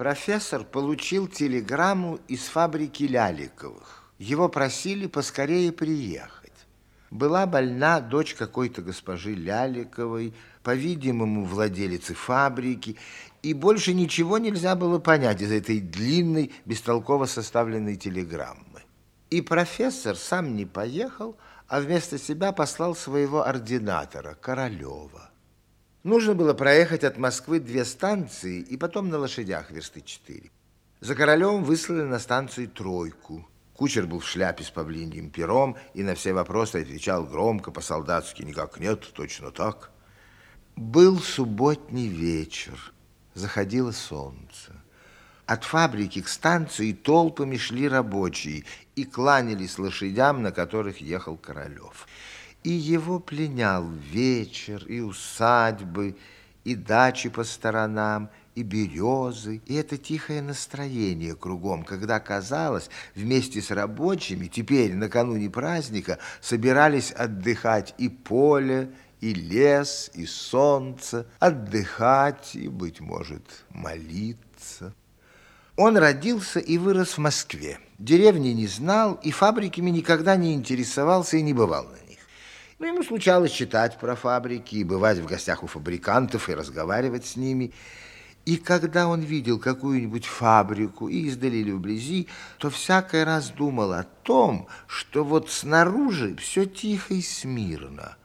Профессор получил телеграмму из фабрики Ляликовых. Его просили поскорее приехать. Была больна дочь какой-то госпожи Ляликовой, по-видимому, владелицы фабрики, и больше ничего нельзя было понять из этой длинной, бестолково составленной телеграммы. И профессор сам не поехал, а вместо себя послал своего ординатора, Королева. Нужно было проехать от Москвы две станции и потом на лошадях версты четыре. За королем выслали на станцию тройку. Кучер был в шляпе с павлиньим пером и на все вопросы отвечал громко, по-солдатски, никак нет, точно так. Был субботний вечер, заходило солнце. От фабрики к станции толпами шли рабочие и кланялись лошадям, на которых ехал Королев. И его пленял вечер, и усадьбы, и дачи по сторонам, и березы, и это тихое настроение кругом, когда, казалось, вместе с рабочими, теперь, накануне праздника, собирались отдыхать и поле, и лес, и солнце, отдыхать и, быть может, молиться. Он родился и вырос в Москве. Деревни не знал и фабриками никогда не интересовался и не бывал на. Но ему случалось читать про фабрики и бывать в гостях у фабрикантов и разговаривать с ними. И когда он видел какую-нибудь фабрику и издали или вблизи, то всякий раз думал о том, что вот снаружи все тихо и смирно,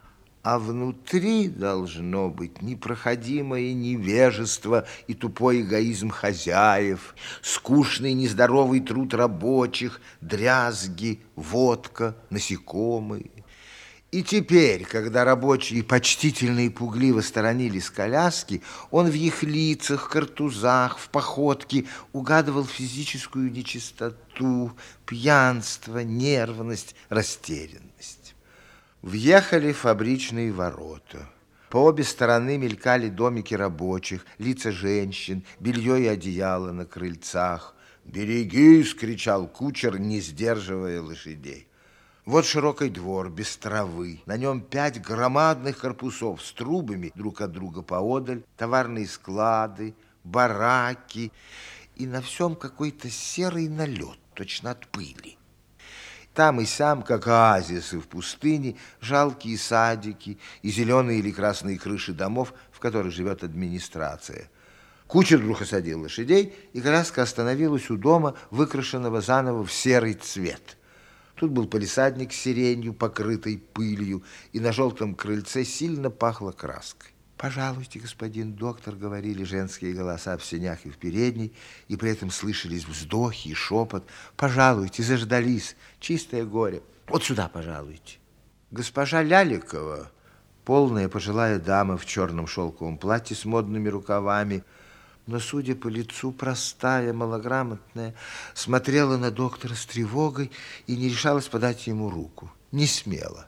а внутри должно быть непроходимое невежество и тупой эгоизм хозяев, скучный нездоровый труд рабочих, дрязги, водка, насекомые. И теперь, когда рабочие почтительно и пугливо сторонились коляски, он в их лицах, картузах, в походке угадывал физическую нечистоту, пьянство, нервность, растерянность. Въехали фабричные ворота. По обе стороны мелькали домики рабочих, лица женщин, белье и одеяло на крыльцах. «Берегись!» — кричал кучер, не сдерживая лошадей. Вот широкий двор, без травы. На нем пять громадных корпусов с трубами друг от друга поодаль, товарные склады, бараки. И на всем какой-то серый налет, точно от пыли. Там и сям, как оазисы в пустыне, жалкие садики и зеленые или красные крыши домов, в которых живет администрация. Кучер вдруг осадил лошадей, и коляска остановилась у дома, выкрашенного заново в серый цвет – Тут был полисадник с сиренью, покрытой пылью, и на желтом крыльце сильно пахло краской. «Пожалуйте, господин доктор», — говорили женские голоса в сенях и в передней, и при этом слышались вздохи и шепот. «Пожалуйте, заждались, чистое горе. Вот сюда, пожалуйте». Госпожа Ляликова, полная пожилая дама в черном шелковом платье с модными рукавами, но, судя по лицу, простая, малограмотная, смотрела на доктора с тревогой и не решалась подать ему руку. Не смела.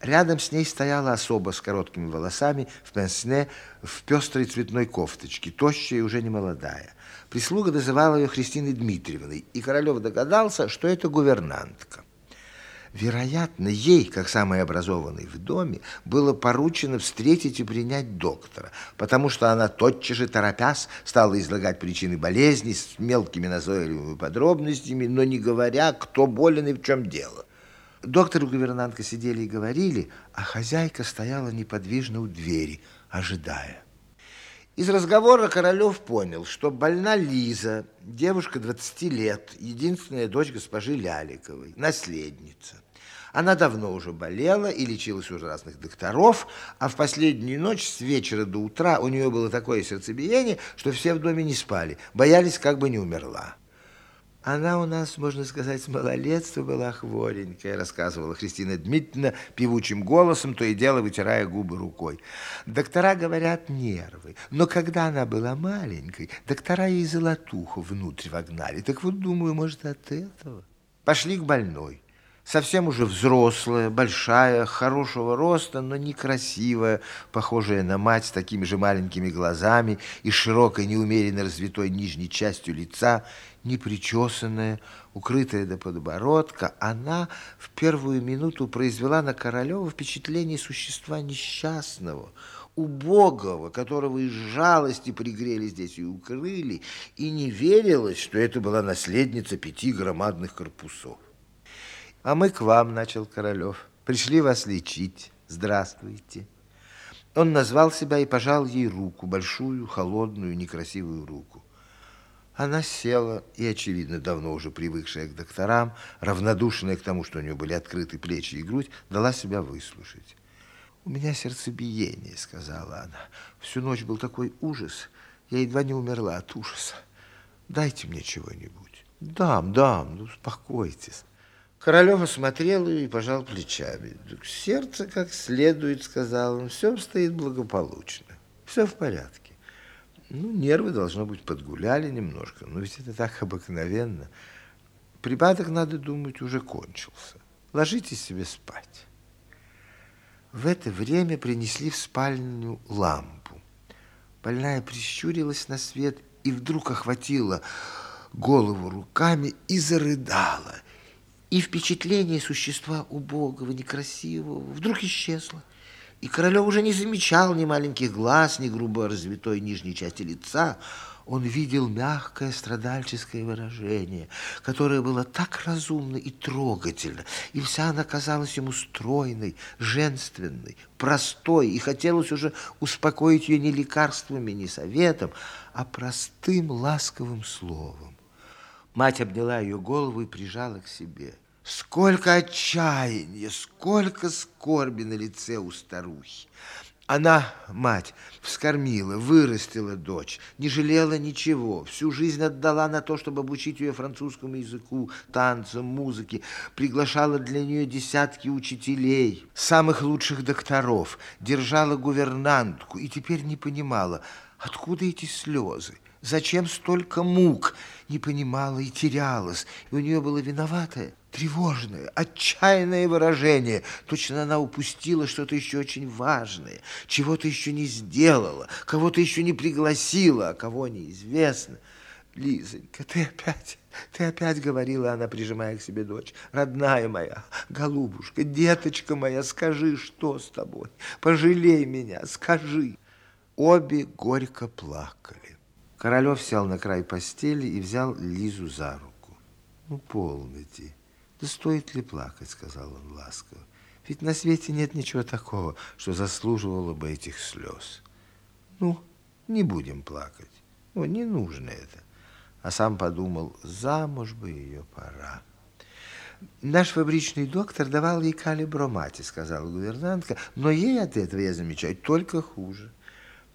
Рядом с ней стояла особа с короткими волосами, в пенсне, в пестрой цветной кофточке, тощая и уже не молодая. Прислуга называла ее Христиной Дмитриевной, и Королев догадался, что это гувернантка. Вероятно, ей, как самой образованной в доме, было поручено встретить и принять доктора, потому что она тотчас же, торопясь, стала излагать причины болезни с мелкими назойливыми подробностями, но не говоря, кто болен и в чем дело. Доктор и гувернантка сидели и говорили, а хозяйка стояла неподвижно у двери, ожидая. Из разговора Королев понял, что больна Лиза, девушка 20 лет, единственная дочь госпожи Ляликовой, наследница. Она давно уже болела и лечилась у разных докторов, а в последнюю ночь с вечера до утра у нее было такое сердцебиение, что все в доме не спали, боялись, как бы не умерла. Она у нас, можно сказать, с малолетства была хворенькая, рассказывала Христина Дмитриевна певучим голосом, то и дело вытирая губы рукой. Доктора говорят нервы, но когда она была маленькой, доктора ей золотуху внутрь вогнали. Так вот, думаю, может, от этого. Пошли к больной совсем уже взрослая, большая, хорошего роста, но некрасивая, похожая на мать с такими же маленькими глазами и широкой, неумеренно развитой нижней частью лица, непричесанная, укрытая до подбородка, она в первую минуту произвела на Королева впечатление существа несчастного, убогого, которого из жалости пригрели здесь и укрыли, и не верилось, что это была наследница пяти громадных корпусов. «А мы к вам», — начал Королев, — «пришли вас лечить. Здравствуйте». Он назвал себя и пожал ей руку, большую, холодную, некрасивую руку. Она села и, очевидно, давно уже привыкшая к докторам, равнодушная к тому, что у нее были открыты плечи и грудь, дала себя выслушать. «У меня сердцебиение», — сказала она. «Всю ночь был такой ужас, я едва не умерла от ужаса. Дайте мне чего-нибудь». «Дам, дам, ну, успокойтесь». Королев осмотрел ее и пожал плечами. «Сердце как следует», — сказал он, — «все стоит благополучно, все в порядке». Ну, нервы, должно быть, подгуляли немножко, но ведь это так обыкновенно. Припадок, надо думать, уже кончился. Ложитесь себе спать. В это время принесли в спальню лампу. Больная прищурилась на свет и вдруг охватила голову руками и зарыдала – и впечатление существа убогого, некрасивого вдруг исчезло. И Королев уже не замечал ни маленьких глаз, ни грубо развитой нижней части лица. Он видел мягкое страдальческое выражение, которое было так разумно и трогательно, и вся она казалась ему стройной, женственной, простой, и хотелось уже успокоить ее не лекарствами, не советом, а простым ласковым словом. Мать обняла ее голову и прижала к себе. Сколько отчаяния, сколько скорби на лице у старухи. Она, мать, вскормила, вырастила дочь, не жалела ничего, всю жизнь отдала на то, чтобы обучить ее французскому языку, танцам, музыке, приглашала для нее десятки учителей, самых лучших докторов, держала гувернантку и теперь не понимала, откуда эти слезы. Зачем столько мук? Не понимала и терялась. И у нее было виноватое, тревожное, отчаянное выражение. Точно она упустила что-то еще очень важное, чего-то еще не сделала, кого-то еще не пригласила, а кого неизвестно. Лизонька, ты опять, ты опять говорила она, прижимая к себе дочь. Родная моя, голубушка, деточка моя, скажи, что с тобой? Пожалей меня, скажи. Обе горько плакали. Королев сел на край постели и взял Лизу за руку. «Ну, полноте. Да стоит ли плакать?» — сказал он ласково. «Ведь на свете нет ничего такого, что заслуживало бы этих слез. Ну, не будем плакать. Ну, не нужно это». А сам подумал, замуж бы ее пора. «Наш фабричный доктор давал ей калибромати», — сказала гувернантка, «но ей от этого, я замечаю, только хуже».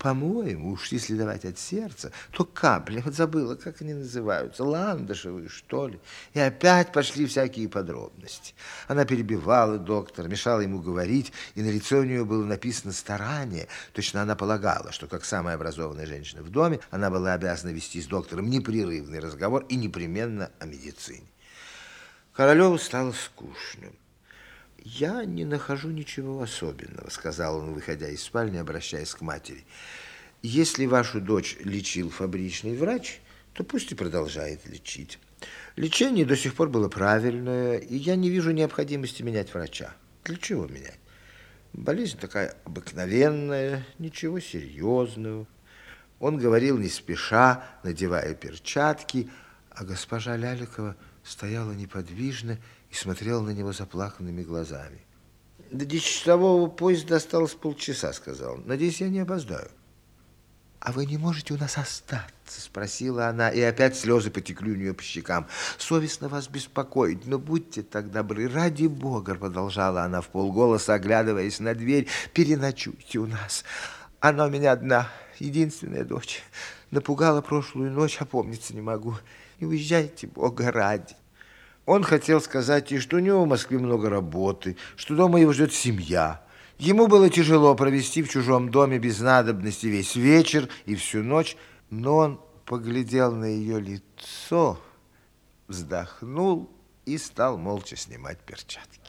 По-моему, уж если давать от сердца, то капли, вот забыла, как они называются, ландышевые, что ли. И опять пошли всякие подробности. Она перебивала доктора, мешала ему говорить, и на лице у нее было написано «старание». Точно она полагала, что, как самая образованная женщина в доме, она была обязана вести с доктором непрерывный разговор и непременно о медицине. Королеву стало скучно. «Я не нахожу ничего особенного», — сказал он, выходя из спальни, обращаясь к матери. «Если вашу дочь лечил фабричный врач, то пусть и продолжает лечить. Лечение до сих пор было правильное, и я не вижу необходимости менять врача. Для чего менять? Болезнь такая обыкновенная, ничего серьезного». Он говорил не спеша, надевая перчатки, а госпожа Ляликова стояла неподвижно и смотрел на него заплаканными глазами. «До десятичасового поезда осталось полчаса», — сказал. «Надеюсь, я не опоздаю». «А вы не можете у нас остаться?» — спросила она, и опять слезы потекли у нее по щекам. «Совестно вас беспокоить, но будьте так добры, ради Бога!» — продолжала она в полголоса, оглядываясь на дверь. «Переночуйте у нас. Она у меня одна, единственная дочь. Напугала прошлую ночь, опомниться не могу. Не уезжайте, Бога ради!» Он хотел сказать ей, что у него в Москве много работы, что дома его ждет семья. Ему было тяжело провести в чужом доме без надобности весь вечер и всю ночь, но он поглядел на ее лицо, вздохнул и стал молча снимать перчатки.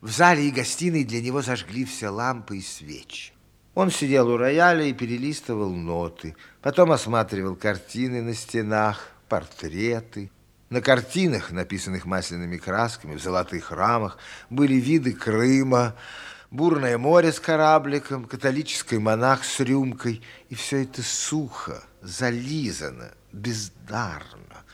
В зале и гостиной для него зажгли все лампы и свечи. Он сидел у рояля и перелистывал ноты, потом осматривал картины на стенах, портреты, на картинах, написанных масляными красками, в золотых рамах, были виды Крыма, бурное море с корабликом, католический монах с рюмкой. И все это сухо, зализано, бездарно.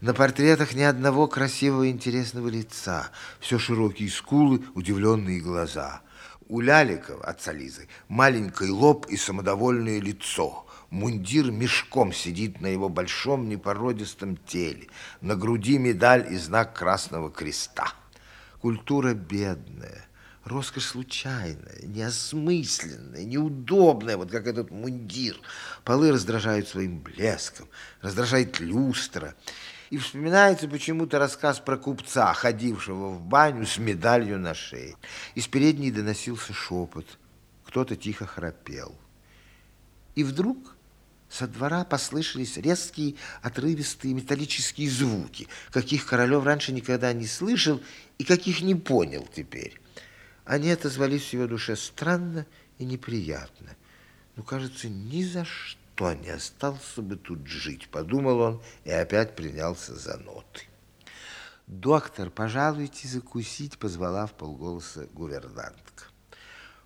На портретах ни одного красивого интересного лица. Все широкие скулы, удивленные глаза. У Ляликова, отца Лизы, маленький лоб и самодовольное лицо. Мундир мешком сидит на его большом непородистом теле. На груди медаль и знак Красного Креста. Культура бедная, роскошь случайная, неосмысленная, неудобная, вот как этот мундир. Полы раздражают своим блеском, раздражает люстра. И вспоминается почему-то рассказ про купца, ходившего в баню с медалью на шее. Из передней доносился шепот. Кто-то тихо храпел. И вдруг со двора послышались резкие, отрывистые металлические звуки, каких Королев раньше никогда не слышал и каких не понял теперь. Они отозвались в его душе странно и неприятно. Ну, кажется, ни за что не остался бы тут жить, подумал он и опять принялся за ноты. «Доктор, пожалуйте закусить», позвала в полголоса гувернантка.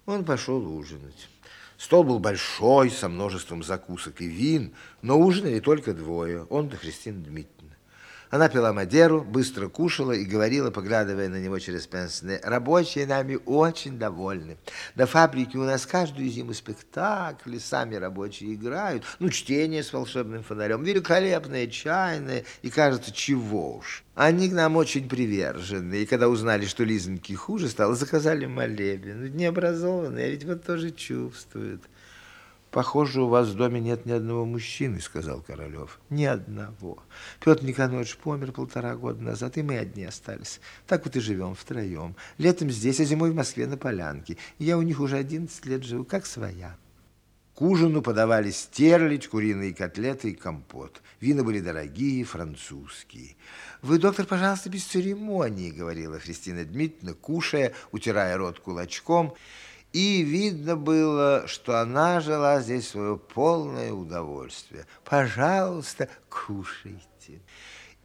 Он пошел ужинать. Стол был большой, со множеством закусок и вин, но ужинали только двое, он да Христина Дмитриевна. Она пила Мадеру, быстро кушала и говорила, поглядывая на него через пенсне, «Рабочие нами очень довольны. На фабрике у нас каждую зиму спектакли, сами рабочие играют. Ну, чтение с волшебным фонарем, великолепное, чайное, и, кажется, чего уж. Они к нам очень привержены, и когда узнали, что Лизоньке хуже стало, заказали молебен. Необразованные, а ведь вот тоже чувствуют». Похоже, у вас в доме нет ни одного мужчины, сказал Королев. Ни одного. Петр Никонорович помер полтора года назад, и мы одни остались. Так вот и живем втроем. Летом здесь, а зимой в Москве на полянке. я у них уже одиннадцать лет живу, как своя. К ужину подавали стерлядь, куриные котлеты и компот. Вина были дорогие, французские. «Вы, доктор, пожалуйста, без церемонии», — говорила Христина Дмитриевна, кушая, утирая рот кулачком, — и видно было, что она жила здесь свое полное удовольствие. «Пожалуйста, кушайте».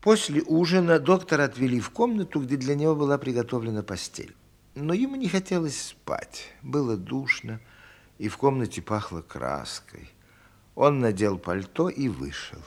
После ужина доктора отвели в комнату, где для него была приготовлена постель. Но ему не хотелось спать. Было душно, и в комнате пахло краской. Он надел пальто и вышел.